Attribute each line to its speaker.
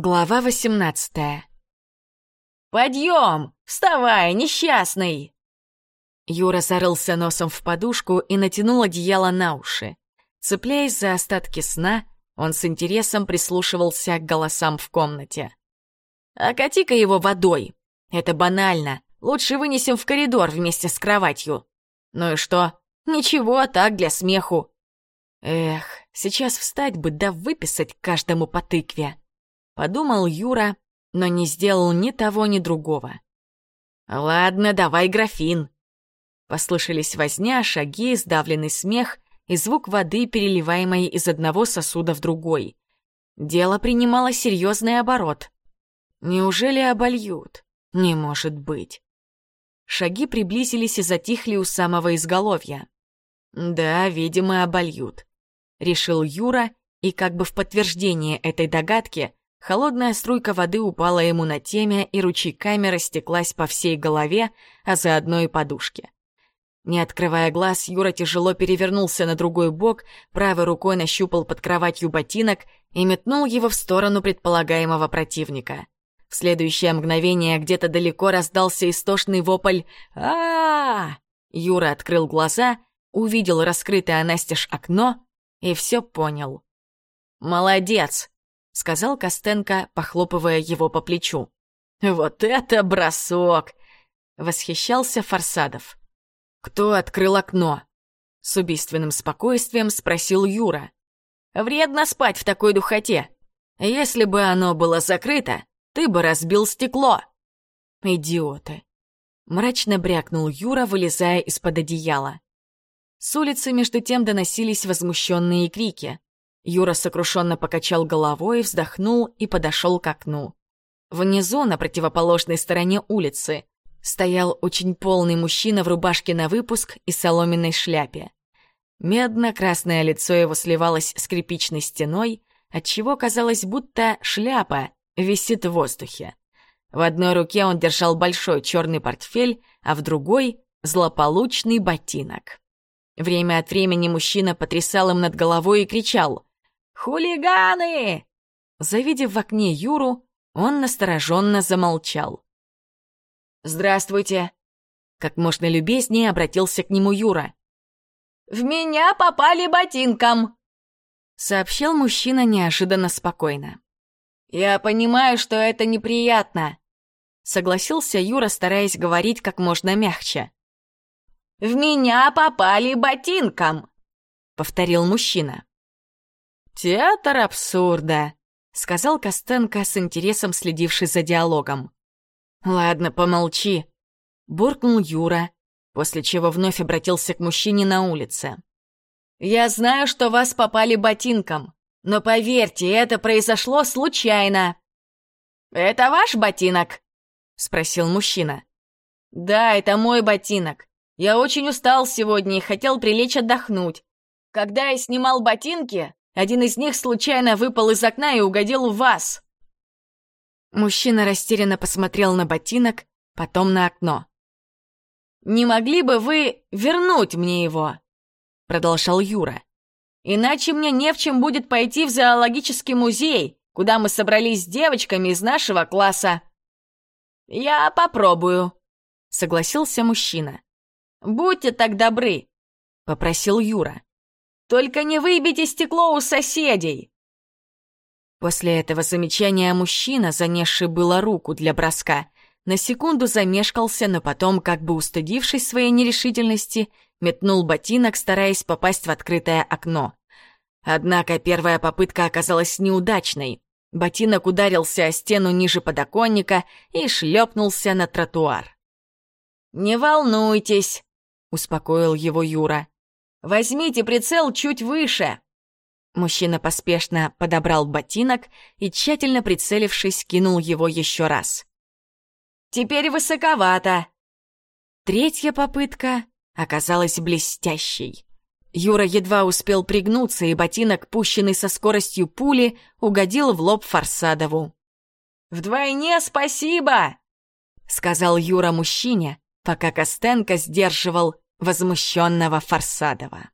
Speaker 1: Глава восемнадцатая.
Speaker 2: «Подъем! Вставай, несчастный!»
Speaker 1: Юра зарылся носом в подушку и натянул одеяло на уши. Цепляясь за остатки сна, он с интересом прислушивался к голосам в комнате. «Окати-ка его водой. Это банально. Лучше вынесем в коридор вместе с кроватью. Ну и что? Ничего, так, для смеху. Эх, сейчас встать бы да выписать каждому по тыкве. Подумал Юра, но не сделал ни того, ни другого. «Ладно, давай графин». Послышались возня, шаги, сдавленный смех и звук воды, переливаемой из одного сосуда в другой. Дело принимало серьезный оборот. Неужели обольют? Не может быть. Шаги приблизились и затихли у самого изголовья. Да, видимо, обольют. Решил Юра, и как бы в подтверждение этой догадки Холодная струйка воды упала ему на темя и ручейками растеклась по всей голове, а заодно и подушке. Не открывая глаз, Юра тяжело перевернулся на другой бок, правой рукой нащупал под кроватью ботинок и метнул его в сторону предполагаемого противника. В следующее мгновение где-то далеко раздался истошный вопль а, -а, -а Юра открыл глаза, увидел раскрытое настежь окно и все понял. «Молодец!» — сказал Костенко, похлопывая его по плечу. «Вот это бросок!» — восхищался Фарсадов. «Кто открыл окно?» — с убийственным спокойствием спросил Юра. «Вредно спать в такой духоте. Если бы оно было закрыто, ты бы разбил стекло». «Идиоты!» — мрачно брякнул Юра, вылезая из-под одеяла. С улицы между тем доносились возмущенные крики. Юра сокрушенно покачал головой, вздохнул и подошел к окну. Внизу, на противоположной стороне улицы, стоял очень полный мужчина в рубашке на выпуск и соломенной шляпе. Медно-красное лицо его сливалось с скрипичной стеной, отчего казалось, будто шляпа висит в воздухе. В одной руке он держал большой черный портфель, а в другой — злополучный ботинок. Время от времени мужчина потрясал им над головой и кричал «Хулиганы!» Завидев в окне Юру, он настороженно замолчал. «Здравствуйте!» Как можно любезнее обратился к нему Юра. «В меня попали ботинком!» Сообщил мужчина неожиданно спокойно. «Я понимаю, что это неприятно», — согласился Юра, стараясь говорить как можно мягче. «В меня попали ботинком», — повторил мужчина. «Театр абсурда», — сказал Костенко с интересом следивший за диалогом. «Ладно, помолчи», — буркнул Юра, после чего вновь обратился к мужчине на улице. «Я знаю, что вас попали ботинком, но поверьте, это произошло случайно». «Это ваш ботинок?» — спросил мужчина. «Да, это мой ботинок. Я очень устал сегодня и хотел прилечь отдохнуть. Когда я снимал ботинки, один из них случайно выпал из окна и угодил в вас!» Мужчина растерянно посмотрел на ботинок, потом на окно. «Не могли бы вы вернуть мне его?» Продолжал Юра. «Иначе мне не в чем будет пойти в зоологический музей, куда мы собрались с девочками из нашего класса». «Я попробую», — согласился мужчина. «Будьте так добры», — попросил Юра. Только не выбейте стекло у соседей!» После этого замечания мужчина, занесший было руку для броска, на секунду замешкался, но потом, как бы устыдившись своей нерешительности, метнул ботинок, стараясь попасть в открытое окно. Однако первая попытка оказалась неудачной. Ботинок ударился о стену ниже подоконника и шлепнулся на тротуар. «Не волнуйтесь», — успокоил его Юра. Возьмите прицел чуть выше!» Мужчина поспешно подобрал ботинок и, тщательно прицелившись, кинул его еще раз. «Теперь высоковато!» Третья попытка оказалась блестящей. Юра едва успел пригнуться, и ботинок, пущенный со скоростью пули, угодил в лоб Фарсадову. «Вдвойне спасибо!» — сказал Юра мужчине, пока Костенко сдерживал возмущенного Фарсадова.